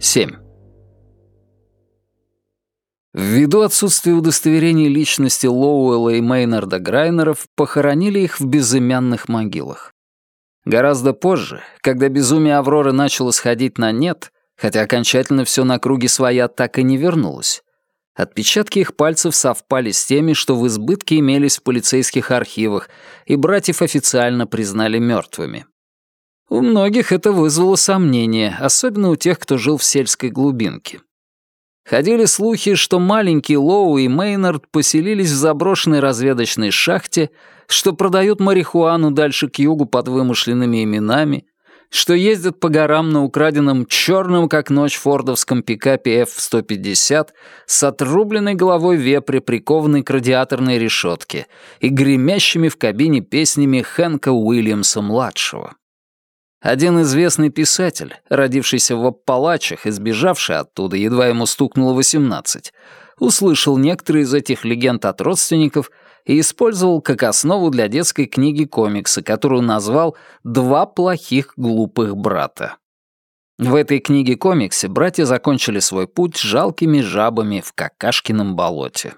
7. Ввиду отсутствия удостоверений личности Лоуэлла и Мейнарда Грайнеров, похоронили их в безымянных могилах. Гораздо позже, когда безумие Авроры начало сходить на нет, хотя окончательно все на круге своя так и не вернулось, отпечатки их пальцев совпали с теми, что в избытке имелись в полицейских архивах, и братьев официально признали мертвыми. У многих это вызвало сомнения, особенно у тех, кто жил в сельской глубинке. Ходили слухи, что маленький Лоу и Мейнард поселились в заброшенной разведочной шахте, что продают марихуану дальше к югу под вымышленными именами, что ездят по горам на украденном черном как ночь фордовском пикапе F-150 с отрубленной головой вепря, прикованной к радиаторной решетке, и гремящими в кабине песнями Хэнка Уильямса-младшего. Один известный писатель, родившийся в Аппалачах и сбежавший оттуда, едва ему стукнуло 18, услышал некоторые из этих легенд от родственников и использовал как основу для детской книги комикса, которую назвал «Два плохих глупых брата». В этой книге-комиксе братья закончили свой путь жалкими жабами в Какашкином болоте.